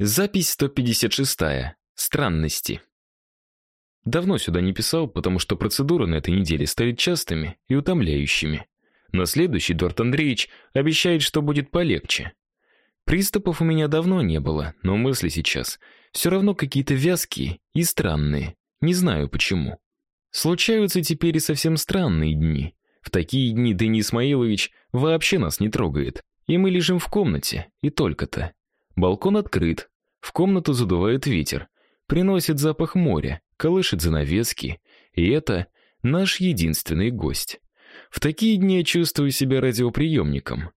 Запись 156. Странности. Давно сюда не писал, потому что процедуры на этой неделе стали частыми и утомляющими. На следующий Эдуард Андреевич обещает, что будет полегче. Приступов у меня давно не было, но мысли сейчас все равно какие-то вязкие и странные. Не знаю почему. Случаются теперь и совсем странные дни. В такие дни Денис Исмаилович вообще нас не трогает, и мы лежим в комнате, и только-то. Балкон открыт. В комнату задувает ветер, приносит запах моря, колышет занавески, и это наш единственный гость. В такие дни я чувствую себя радиоприемником.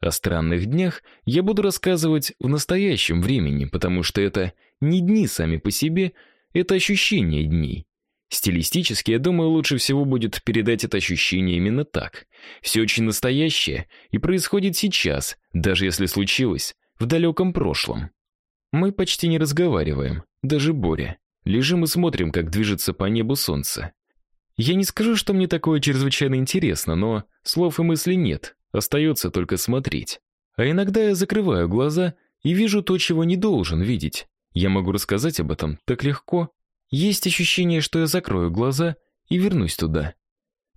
О странных днях я буду рассказывать в настоящем времени, потому что это не дни сами по себе, это ощущение дней. Стилистически, я думаю, лучше всего будет передать это ощущение именно так. Все очень настоящее и происходит сейчас, даже если случилось в далеком прошлом. Мы почти не разговариваем, даже Боря. Лежим и смотрим, как движется по небу солнце. Я не скажу, что мне такое чрезвычайно интересно, но слов и мыслей нет, остается только смотреть. А иногда я закрываю глаза и вижу то, чего не должен видеть. Я могу рассказать об этом так легко. Есть ощущение, что я закрою глаза и вернусь туда.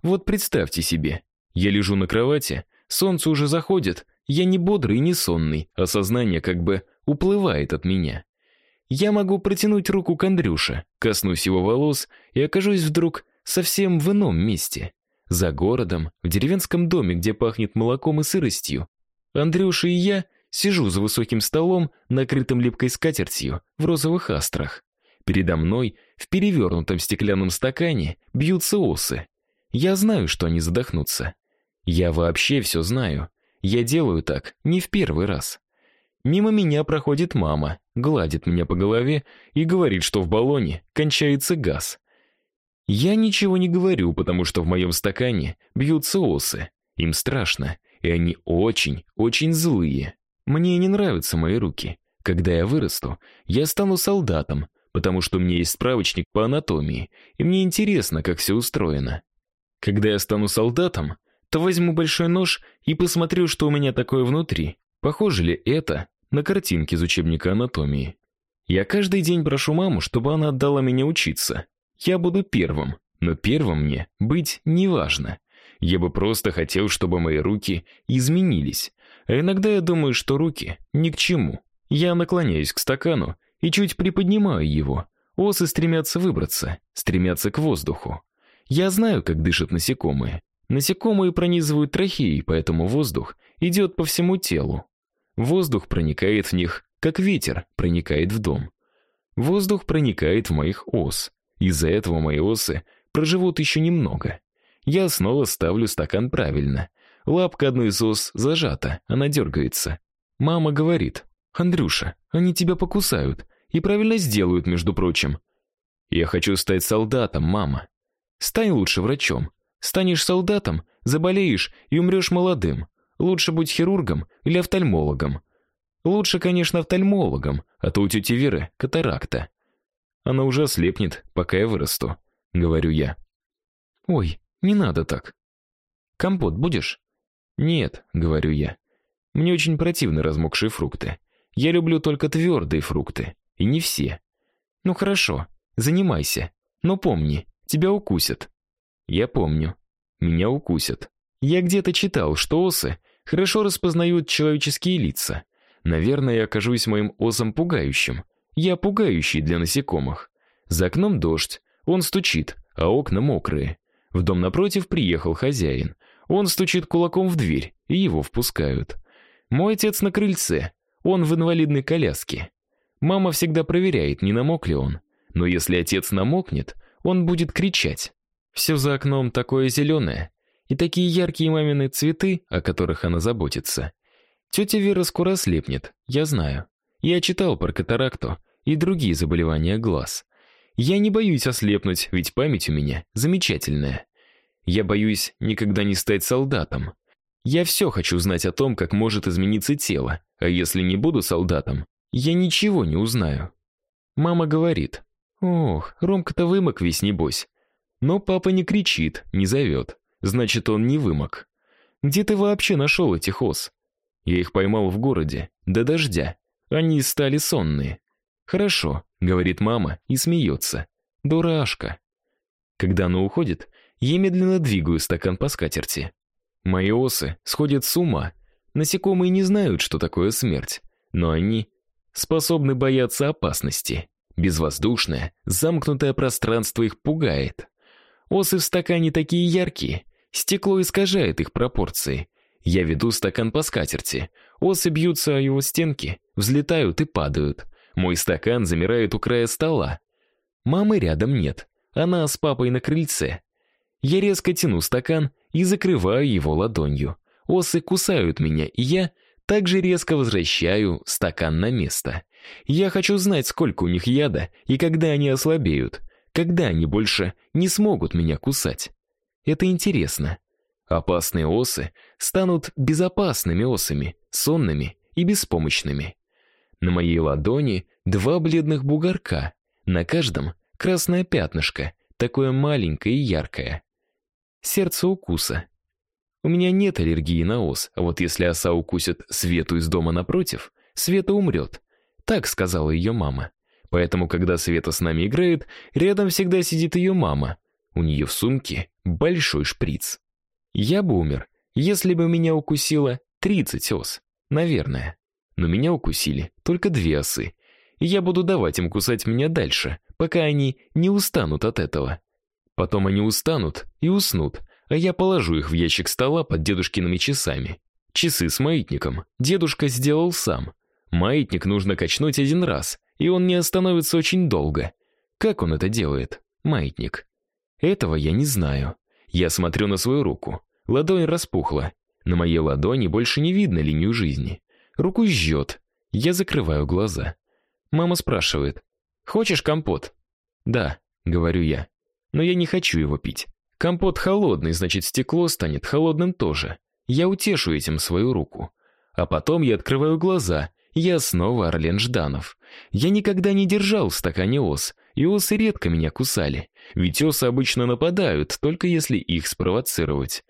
Вот представьте себе, я лежу на кровати, солнце уже заходит, я не бодрый и не сонный, а сознание как бы уплывает от меня. Я могу протянуть руку к Андрюше, коснусь его волос и окажусь вдруг совсем в ином месте. За городом, в деревенском доме, где пахнет молоком и сыростью. Андрюша и я сижу за высоким столом, накрытым липкой скатертью, в розовых астрах. Передо мной, в перевернутом стеклянном стакане, бьются осы. Я знаю, что они задохнутся. Я вообще все знаю. Я делаю так не в первый раз. Мимо меня проходит мама, гладит меня по голове и говорит, что в баллоне кончается газ. Я ничего не говорю, потому что в моем стакане бьются осы. Им страшно, и они очень, очень злые. Мне не нравятся мои руки. Когда я вырасту, я стану солдатом, потому что у меня есть справочник по анатомии, и мне интересно, как все устроено. Когда я стану солдатом, то возьму большой нож и посмотрю, что у меня такое внутри. Похоже ли это на картинки из учебника анатомии? Я каждый день прошу маму, чтобы она отдала меня учиться. Я буду первым, но первым мне быть не важно. Я бы просто хотел, чтобы мои руки изменились. А иногда я думаю, что руки ни к чему. Я наклоняюсь к стакану и чуть приподнимаю его. Осы стремятся выбраться, стремятся к воздуху. Я знаю, как дышат насекомые. Насекомые пронизывают трахеи, поэтому воздух идет по всему телу. Воздух проникает в них, как ветер проникает в дом. Воздух проникает в моих ос. Из-за этого мои осы проживут еще немного. Я снова ставлю стакан правильно. Лапка одной из ос зажата, она дергается. Мама говорит: "Андрюша, они тебя покусают и правильно сделают, между прочим". Я хочу стать солдатом, мама. Стань лучше врачом. Станешь солдатом, заболеешь и умрешь молодым. Лучше будь хирургом или офтальмологом. Лучше, конечно, офтальмологом, а то у тети Веры катаракта. Она уже ослепнет, пока я вырасту, говорю я. Ой, не надо так. Компот будешь? Нет, говорю я. Мне очень противны размокшие фрукты. Я люблю только твердые фрукты, и не все. Ну хорошо, занимайся. Но помни, тебя укусят. Я помню. Меня укусят. Я где-то читал, что осы хорошо распознают человеческие лица. Наверное, я окажусь моим осом пугающим. Я пугающий для насекомых. За окном дождь, он стучит, а окна мокрые. В дом напротив приехал хозяин. Он стучит кулаком в дверь, и его впускают. Мой отец на крыльце. Он в инвалидной коляске. Мама всегда проверяет, не намок ли он. Но если отец намокнет, он будет кричать. Все за окном такое зеленое, и такие яркие мамины цветы, о которых она заботится. Тетя Вера скоро слепнет, я знаю. Я читал про катаракту и другие заболевания глаз. Я не боюсь ослепнуть, ведь память у меня замечательная. Я боюсь никогда не стать солдатом. Я все хочу знать о том, как может измениться тело, а если не буду солдатом, я ничего не узнаю. Мама говорит: "Ох, Ромка-то вымок весь небось. Но папа не кричит, не зовет. Значит, он не вымок. Где ты вообще нашел этих ос? Я их поймал в городе, до дождя. Они стали сонные. Хорошо, говорит мама и смеется. Дурашка. Когда она уходит, я медленно двигаю стакан по скатерти. Мои осы сходят с ума. Насекомые не знают, что такое смерть, но они способны бояться опасности. Безвоздушное, замкнутое пространство их пугает. Осы в стакане такие яркие, стекло искажает их пропорции. Я веду стакан по скатерти. Осы бьются о его стенки, взлетают и падают. Мой стакан замирает у края стола. Мамы рядом нет. Она с папой на крыльце. Я резко тяну стакан и закрываю его ладонью. Осы кусают меня, и я также резко возвращаю стакан на место. Я хочу знать, сколько у них яда и когда они ослабеют, когда они больше не смогут меня кусать. Это интересно. Опасные осы станут безопасными осами, сонными и беспомощными. На моей ладони два бледных бугорка, на каждом красное пятнышко, такое маленькое и яркое. Сердце укуса. У меня нет аллергии на ос, а вот если оса укусит Свету из дома напротив, Света умрет. Так сказала ее мама. Поэтому, когда Света с нами играет, рядом всегда сидит ее мама. У нее в сумке большой шприц. Я бы умер, если бы меня укусило 30 ос. Наверное. Но меня укусили только две осы. И я буду давать им кусать меня дальше, пока они не устанут от этого. Потом они устанут и уснут, а я положу их в ящик стола под дедушкиными часами. Часы с маятником дедушка сделал сам. Маятник нужно качнуть один раз, и он не остановится очень долго. Как он это делает? Маятник. Этого я не знаю. Я смотрю на свою руку. Ладонь распухла. На моей ладони больше не видно линию жизни. Руку жжет. Я закрываю глаза. Мама спрашивает: "Хочешь компот?" "Да", говорю я. Но я не хочу его пить. Компот холодный, значит, стекло станет холодным тоже. Я утешу этим свою руку. А потом я открываю глаза. Я снова Орлен Жданов. Я никогда не держал в стакане ос, и осы редко меня кусали. Ведь осы обычно нападают, только если их спровоцировать.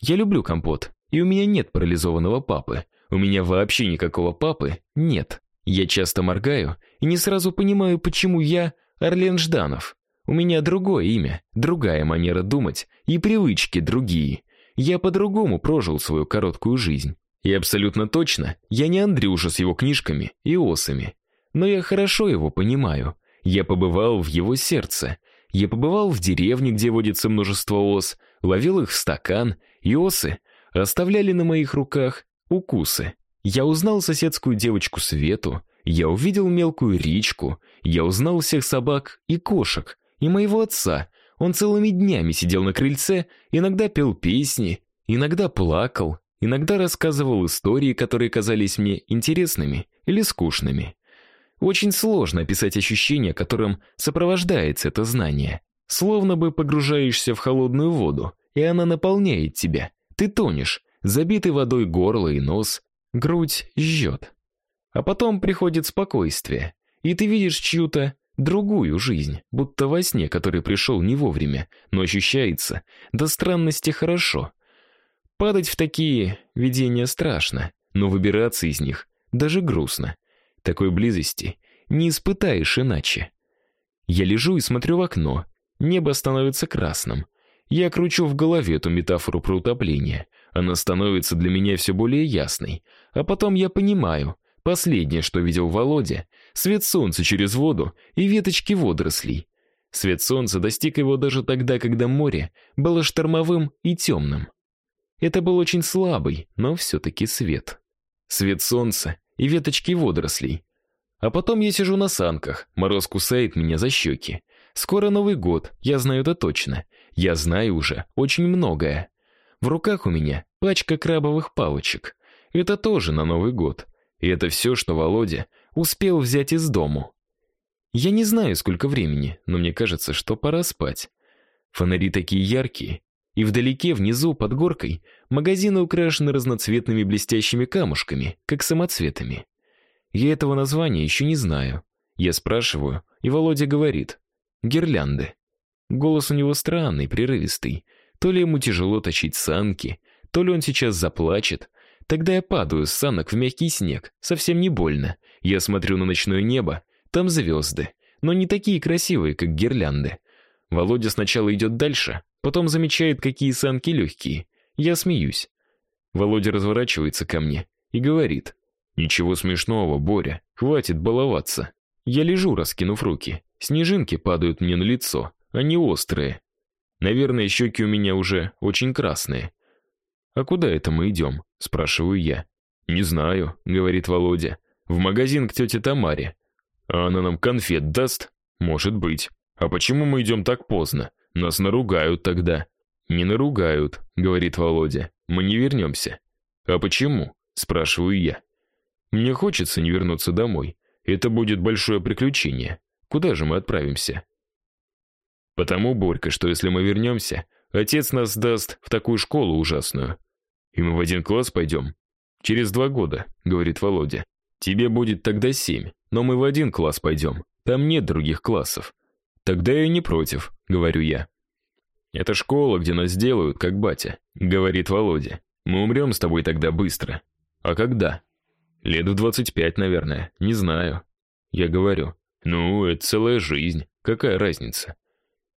Я люблю компот, и у меня нет парализованного папы. У меня вообще никакого папы нет. Я часто моргаю и не сразу понимаю, почему я Орлен Жданов. У меня другое имя, другая манера думать и привычки другие. Я по-другому прожил свою короткую жизнь. И абсолютно точно, я не Андрюша с его книжками и осами. Но я хорошо его понимаю. Я побывал в его сердце. Я побывал в деревне, где водится множество ос, ловил их в стакан, и осы оставляли на моих руках укусы. Я узнал соседскую девочку Свету, я увидел мелкую Ричку, я узнал всех собак и кошек, и моего отца. Он целыми днями сидел на крыльце, иногда пел песни, иногда плакал, иногда рассказывал истории, которые казались мне интересными или скучными. Очень сложно описать ощущение, которым сопровождается это знание. Словно бы погружаешься в холодную воду, и она наполняет тебя. Ты тонешь, забитый водой горло и нос, грудь жжет. А потом приходит спокойствие, и ты видишь чью-то другую жизнь, будто во сне, который пришел не вовремя, но ощущается до странности хорошо. Падать в такие видения страшно, но выбираться из них даже грустно. Такой близости не испытаешь иначе. Я лежу и смотрю в окно. Небо становится красным. Я кручу в голове эту метафору про утопление. Она становится для меня все более ясной. А потом я понимаю, последнее, что видел Володя, свет солнца через воду и веточки водорослей. Свет солнца достиг его даже тогда, когда море было штормовым и темным. Это был очень слабый, но все таки свет. Свет солнца и веточки водорослей. А потом я сижу на санках, мороз кусает меня за щеки. Скоро Новый год, я знаю это точно. Я знаю уже очень многое. В руках у меня пачка крабовых палочек. Это тоже на Новый год. И это все, что Володя успел взять из дому. Я не знаю, сколько времени, но мне кажется, что пора спать. Фонари такие яркие, и вдалеке внизу под горкой магазины украшены разноцветными блестящими камушками, как самоцветами. Я этого названия еще не знаю. Я спрашиваю, и Володя говорит: "Гирлянды". Голос у него странный, прерывистый. То ли ему тяжело точить санки, то ли он сейчас заплачет. Тогда я падаю с санок в мягкий снег, совсем не больно. Я смотрю на ночное небо, там звезды, но не такие красивые, как гирлянды. Володя сначала идет дальше, потом замечает, какие санки легкие. Я смеюсь. Володя разворачивается ко мне и говорит: "Ничего смешного, Боря, хватит баловаться". Я лежу, раскинув руки. Снежинки падают мне на лицо, они острые. Наверное, щеки у меня уже очень красные. А куда это мы идем?» – спрашиваю я. Не знаю, говорит Володя. В магазин к тете Тамаре. А она нам конфет даст? Может быть. А почему мы идем так поздно? Нас наругают тогда. Не наругают, говорит Володя. Мы не вернемся». А почему? спрашиваю я. Мне хочется не вернуться домой. Это будет большое приключение. Куда же мы отправимся? Потому, Борька, что если мы вернемся, отец нас даст в такую школу ужасную. И мы в один класс пойдем. Через два года, говорит Володя. Тебе будет тогда семь, но мы в один класс пойдем. Там нет других классов. Тогда я не против, говорю я. Это школа, где нас делают, как батя, говорит Володя. Мы умрем с тобой тогда быстро. А когда? Лет в двадцать пять, наверное, не знаю. Я говорю: "Ну, это целая жизнь. Какая разница?"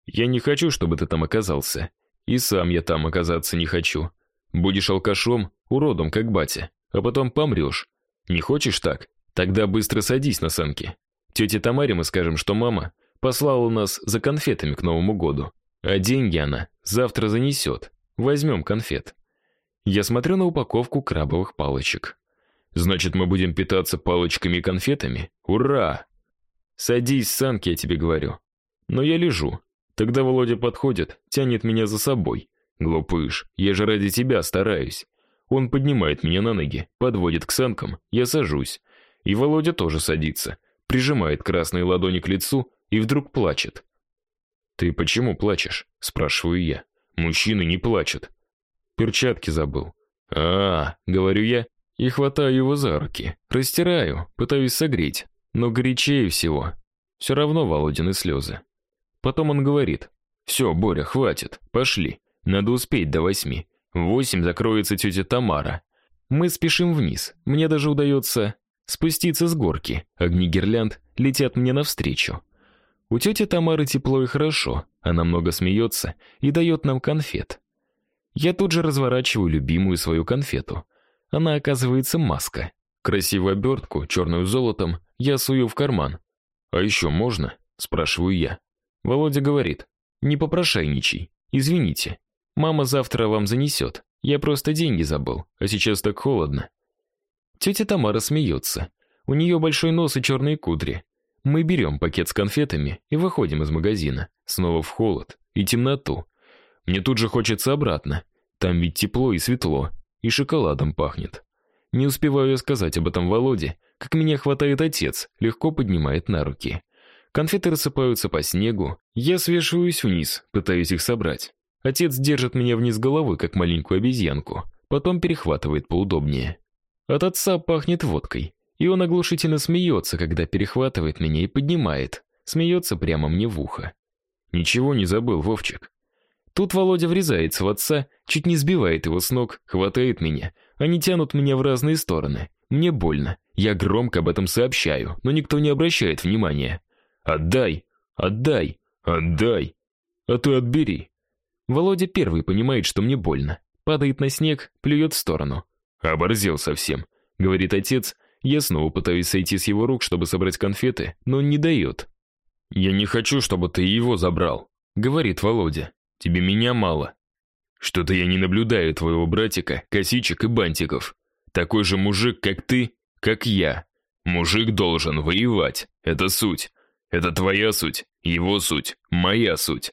Я не хочу, чтобы ты там оказался. И сам я там оказаться не хочу. Будешь алкашом, уродом, как батя, а потом помрешь. Не хочешь так? Тогда быстро садись на санки. Тете Тамаре мы скажем, что мама послала нас за конфетами к Новому году, а деньги она завтра занесет. Возьмем конфет. Я смотрю на упаковку крабовых палочек. Значит, мы будем питаться палочками и конфетами? Ура! Садись, санки, я тебе говорю. Но я лежу, Тогда Володя подходит, тянет меня за собой. Глупыш, я же ради тебя стараюсь. Он поднимает меня на ноги, подводит к санкам, я сажусь. И Володя тоже садится, прижимает красные ладони к лицу и вдруг плачет. Ты почему плачешь? спрашиваю я. Мужчины не плачут. Перчатки забыл. А, говорю я и хватаю его за руки, растираю, пытаюсь согреть, но горячее всего все равно Володины слезы. Потом он говорит: «Все, Боря, хватит, пошли. Надо успеть до восьми. В восемь закроется тетя Тамара. Мы спешим вниз. Мне даже удается спуститься с горки. Огни гирлянд летят мне навстречу. У тети Тамары тепло и хорошо. Она много смеется и дает нам конфет. Я тут же разворачиваю любимую свою конфету. Она оказывается маска. Красивую обертку, черную золотом, я сую в карман. А еще можно? спрашиваю я. Володя говорит: "Не попрошайничай. Извините. Мама завтра вам занесет. Я просто деньги забыл, а сейчас так холодно". Тетя Тамара смеется. У нее большой нос и черные кудри. Мы берем пакет с конфетами и выходим из магазина. Снова в холод и темноту. Мне тут же хочется обратно. Там ведь тепло и светло, и шоколадом пахнет. Не успеваю я сказать об этом Володе, как меня хватает отец, легко поднимает на руки. Конфеты рассыпаются по снегу. Я свешиваюсь вниз, пытаюсь их собрать. Отец держит меня вниз головой, как маленькую обезьянку, потом перехватывает поудобнее. От отца пахнет водкой, и он оглушительно смеется, когда перехватывает меня и поднимает. Смеется прямо мне в ухо. Ничего не забыл, Вовчик. Тут Володя врезается в отца, чуть не сбивает его с ног, хватает меня. Они тянут меня в разные стороны. Мне больно. Я громко об этом сообщаю, но никто не обращает внимания. Отдай, отдай, отдай. А ты отбери. Володя первый понимает, что мне больно. Падает на снег, плюет в сторону. Оборзел совсем, говорит отец. Я снова пытаюсь сойти с его рук, чтобы собрать конфеты, но он не дает. Я не хочу, чтобы ты его забрал, говорит Володя. Тебе меня мало. Что-то я не наблюдаю твоего братика, косичек и бантиков. Такой же мужик, как ты, как я. Мужик должен воевать. Это суть. Это твоя суть, его суть, моя суть.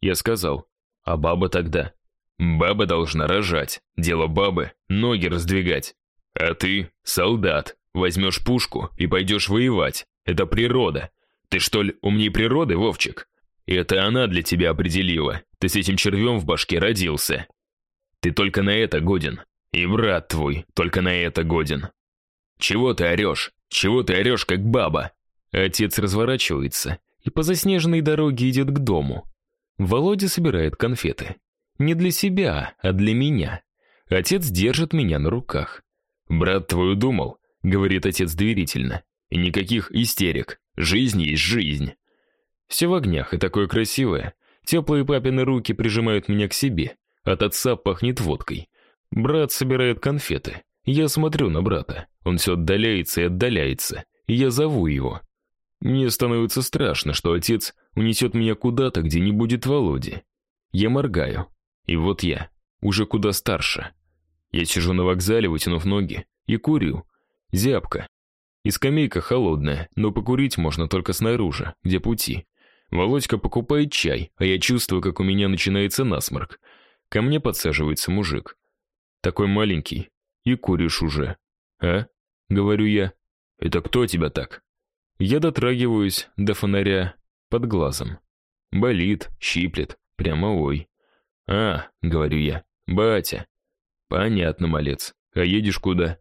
Я сказал: "А баба тогда? Баба должна рожать. Дело бабы ноги раздвигать. А ты солдат, возьмешь пушку и пойдешь воевать. Это природа. Ты что ли умнее природы, Вовчик? Это она для тебя определила. Ты с этим червем в башке родился. Ты только на это годен. И брат твой только на это годен. Чего ты орешь? Чего ты орешь, как баба? Отец разворачивается и по заснеженной дороге идет к дому. Володя собирает конфеты. Не для себя, а для меня. Отец держит меня на руках. «Брат твой удумал», — говорит отец доверительно. «И никаких истерик. Жизнь есть жизнь». Все в огнях и такое красивое. Теплые папины руки прижимают меня к себе. От отца пахнет водкой. Брат собирает конфеты. Я смотрю на брата. Он все отдаляется и отдаляется. Я зову его. Мне становится страшно, что отец унесет меня куда-то, где не будет Володи. Я моргаю. И вот я, уже куда старше. Я сижу на вокзале, вытянув ноги, и курю. Зябко. И скамейка холодная, но покурить можно только снаружи, где пути. Володька покупает чай, а я чувствую, как у меня начинается насморк. Ко мне подсаживается мужик. Такой маленький. И куришь уже. А? Говорю я. Это кто тебя так? Я дотрагиваюсь до фонаря под глазом. Болит, щиплет, прямо ой. А, говорю я. Батя. Понятно, малец. А едешь куда?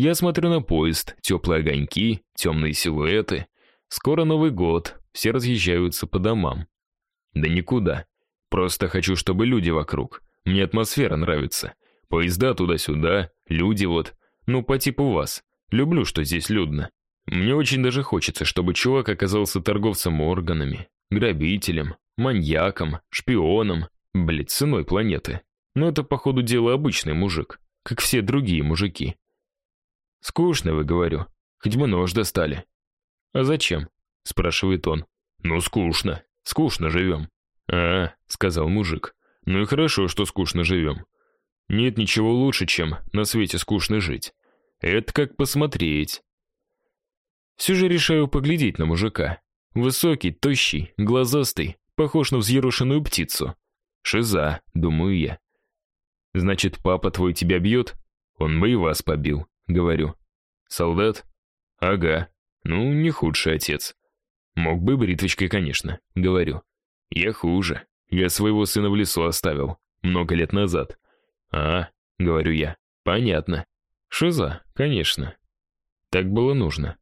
Я смотрю на поезд, теплые огоньки, темные силуэты. Скоро Новый год, все разъезжаются по домам. Да никуда. Просто хочу, чтобы люди вокруг. Мне атмосфера нравится. Поезда туда-сюда, люди вот. Ну, по типу вас. Люблю, что здесь людно. Мне очень даже хочется, чтобы чувак оказался торговцем органами, грабителем, маньяком, шпионом, блядь, ценой планеты. Но это, по ходу дела, обычный мужик, как все другие мужики. «Скучно, вы, говорю. Хоть бы нож достали». «А зачем?» — спрашивает он. «Ну, скучно. Скучно живем». «А, — сказал мужик. Ну и хорошо, что скучно живем. Нет ничего лучше, чем на свете скучно жить. Это как посмотреть». Все же решаю поглядеть на мужика. Высокий, тощий, глазастый, похож на взъерошенную птицу. Шиза, думаю я. Значит, папа твой тебя бьет? Он бы и вас побил, говорю. Солдат? Ага. Ну, не худший отец. Мог бы бритвочкой, конечно, говорю. Я хуже. Я своего сына в лесу оставил. Много лет назад. А, говорю я. Понятно. Шиза, конечно. Так было нужно.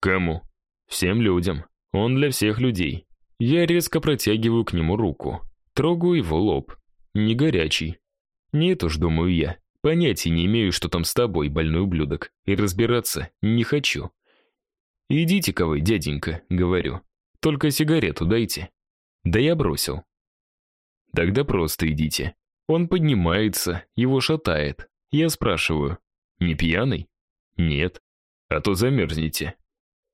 Кому? Всем людям. Он для всех людей. Я резко протягиваю к нему руку. Трогаю его лоб. Не горячий. Нет уж, думаю я. Понятия не имею, что там с тобой, больной ублюдок. И разбираться не хочу. «Идите-ка вы, дяденька», — говорю. «Только сигарету дайте». Да я бросил. Тогда просто идите. Он поднимается, его шатает. Я спрашиваю, не пьяный? Нет. А то замерзнете.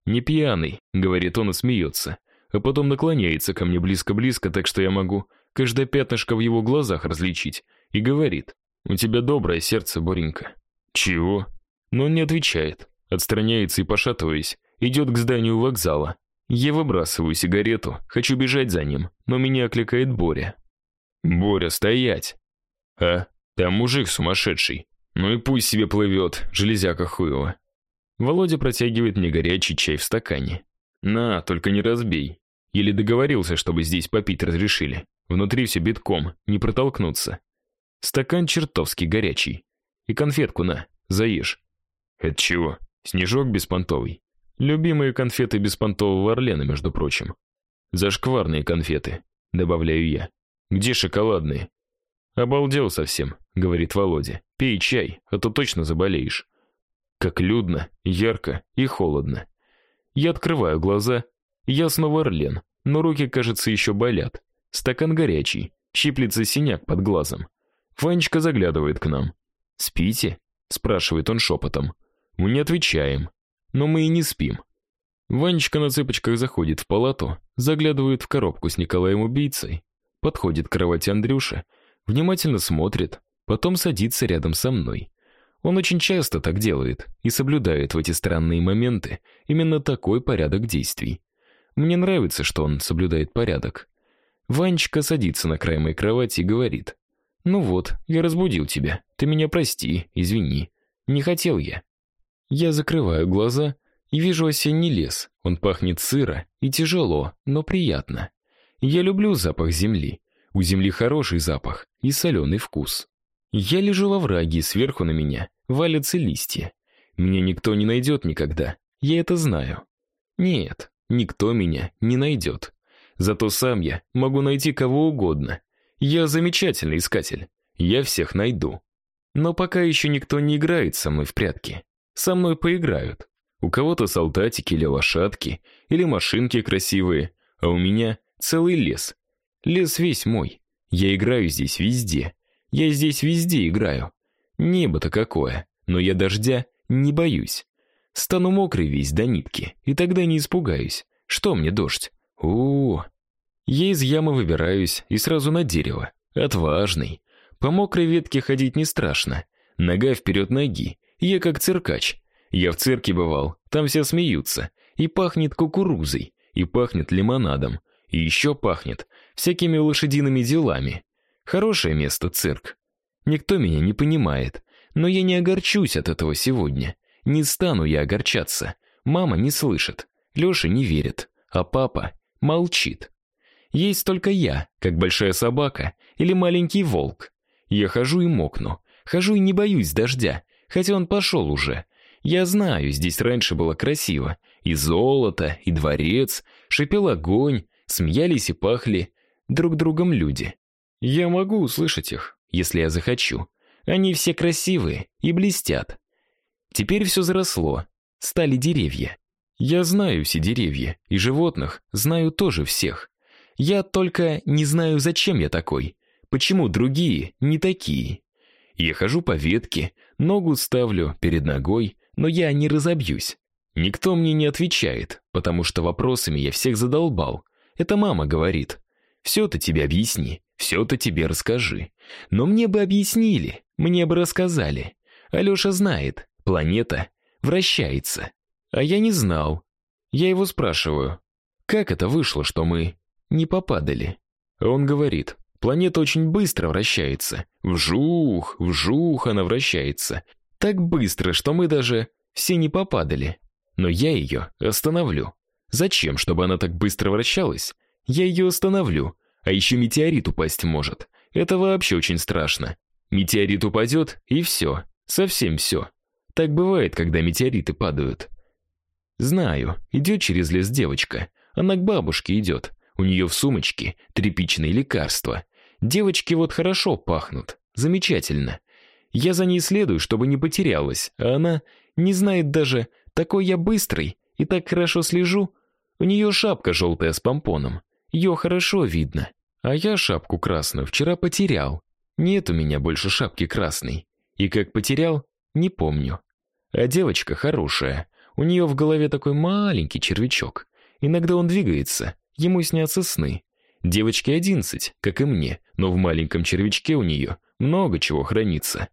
«Не пьяный», — говорит он и смеется, а потом наклоняется ко мне близко-близко, так что я могу каждое пятнышко в его глазах различить, и говорит, «У тебя доброе сердце, Боренька». «Чего?» Но он не отвечает, отстраняется и, пошатываясь, идет к зданию вокзала. Я выбрасываю сигарету, хочу бежать за ним, но меня окликает Боря. «Боря, стоять!» «А, там мужик сумасшедший. Ну и пусть себе плывет, железяка хуева. Володя протягивает мне горячий чай в стакане. «На, только не разбей». Еле договорился, чтобы здесь попить разрешили. Внутри все битком, не протолкнуться. Стакан чертовски горячий. И конфетку на, заешь. Это чего? Снежок беспонтовый. Любимые конфеты беспонтового Орлена, между прочим. Зашкварные конфеты, добавляю я. Где шоколадные? Обалдел совсем, говорит Володя. Пей чай, а то точно заболеешь. Как людно, ярко и холодно. Я открываю глаза. Я снова Орлен, но руки, кажется, еще болят. Стакан горячий, щиплется синяк под глазом. Ванечка заглядывает к нам. «Спите?» — спрашивает он шепотом. Мы не отвечаем, но мы и не спим. Ванечка на цыпочках заходит в палату, заглядывает в коробку с Николаем-убийцей, подходит к кровати Андрюши, внимательно смотрит, потом садится рядом со мной. Он очень часто так делает и соблюдает в эти странные моменты именно такой порядок действий. Мне нравится, что он соблюдает порядок. Ванечка садится на край моей кровати и говорит: "Ну вот, я разбудил тебя. Ты меня прости, извини. Не хотел я". Я закрываю глаза и вижу осенний лес. Он пахнет сыро и тяжело, но приятно. Я люблю запах земли. У земли хороший запах и соленый вкус. Я лежу во враге, сверху на меня валятся листья. Меня никто не найдет никогда, я это знаю. Нет, никто меня не найдет. Зато сам я могу найти кого угодно. Я замечательный искатель, я всех найду. Но пока еще никто не играет со мной в прятки. Со мной поиграют. У кого-то солдатики или лошадки, или машинки красивые, а у меня целый лес. Лес весь мой. Я играю здесь везде. Я здесь везде играю. Небо-то какое, но я дождя не боюсь. Стану мокрый весь до нитки, и тогда не испугаюсь. Что мне дождь? У, -у, -у. Я из ямы выбираюсь и сразу на дерево. Отважный. По мокрой ветке ходить не страшно. Нога вперед ноги. Я как циркач. Я в цирке бывал, там все смеются. И пахнет кукурузой, и пахнет лимонадом, и еще пахнет всякими лошадиными делами. Хорошее место цирк. Никто меня не понимает, но я не огорчусь от этого сегодня. Не стану я огорчаться. Мама не слышит, Лёша не верит, а папа молчит. Есть только я, как большая собака или маленький волк. Я хожу и мокну, хожу и не боюсь дождя, хотя он пошел уже. Я знаю, здесь раньше было красиво. И золото, и дворец, шипел огонь, смеялись и пахли друг другом люди. Я могу услышать их, если я захочу. Они все красивые и блестят. Теперь все заросло, стали деревья. Я знаю все деревья, и животных знаю тоже всех. Я только не знаю, зачем я такой. Почему другие не такие? Я хожу по ветке, ногу ставлю перед ногой, но я не разобьюсь. Никто мне не отвечает, потому что вопросами я всех задолбал. Это мама говорит. «Все-то тебе объясни, все-то тебе расскажи». Но мне бы объяснили, мне бы рассказали. Алёша знает, планета вращается. А я не знал. Я его спрашиваю, как это вышло, что мы не попадали? Он говорит, планета очень быстро вращается. Вжух, вжух она вращается. Так быстро, что мы даже все не попадали. Но я ее остановлю. Зачем, чтобы она так быстро вращалась? Я ее остановлю. А еще метеорит упасть может. Это вообще очень страшно. Метеорит упадет, и все. Совсем все. Так бывает, когда метеориты падают. Знаю, идет через лес девочка. Она к бабушке идет. У нее в сумочке тряпичные лекарства. Девочки вот хорошо пахнут. Замечательно. Я за ней следую, чтобы не потерялась, а она не знает даже, такой я быстрый и так хорошо слежу. У нее шапка желтая с помпоном. Ее хорошо видно. А я шапку красную вчера потерял. Нет у меня больше шапки красной. И как потерял, не помню. А девочка хорошая. У нее в голове такой маленький червячок. Иногда он двигается, ему снятся сны. Девочке одиннадцать, как и мне, но в маленьком червячке у нее много чего хранится.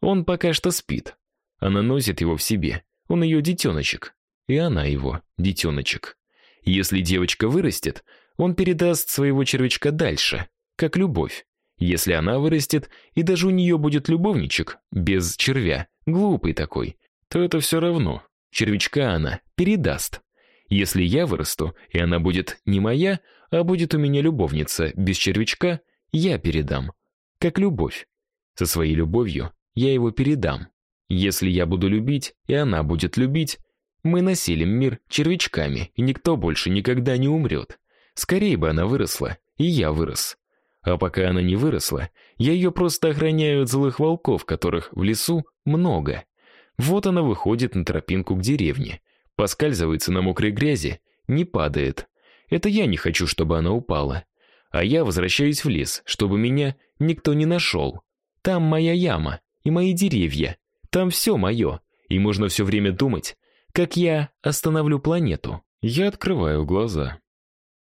Он пока что спит. Она носит его в себе. Он ее детеночек. И она его детеночек. Если девочка вырастет, он передаст своего червячка дальше, как любовь. Если она вырастет, и даже у нее будет любовничек, без червя, глупый такой, то это все равно, червячка она передаст. Если я вырасту, и она будет не моя, а будет у меня любовница без червячка, я передам. Как любовь. Со своей любовью я его передам. Если я буду любить, и она будет любить, мы населим мир червячками, и никто больше никогда не умрет. Скорее бы она выросла, и я вырос. А пока она не выросла, я ее просто охраняю от злых волков, которых в лесу много. Вот она выходит на тропинку к деревне, поскальзывается на мокрой грязи, не падает. Это я не хочу, чтобы она упала. А я возвращаюсь в лес, чтобы меня никто не нашел. Там моя яма и мои деревья. Там все мое, и можно все время думать, как я остановлю планету. Я открываю глаза.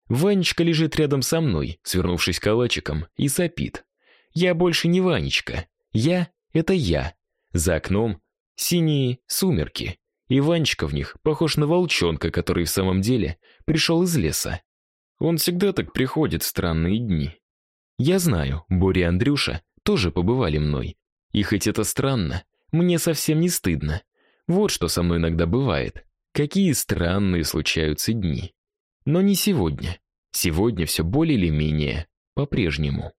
Ванечка лежит рядом со мной, свернувшись калачиком, и сопит. Я больше не Ванечка. Я это я. За окном Синие сумерки. Иванчика в них похож на волчонка, который в самом деле пришел из леса. Он всегда так приходит в странные дни. Я знаю, Боря и Андрюша тоже побывали мной. И хоть это странно, мне совсем не стыдно. Вот что со мной иногда бывает. Какие странные случаются дни. Но не сегодня. Сегодня все более или менее по-прежнему.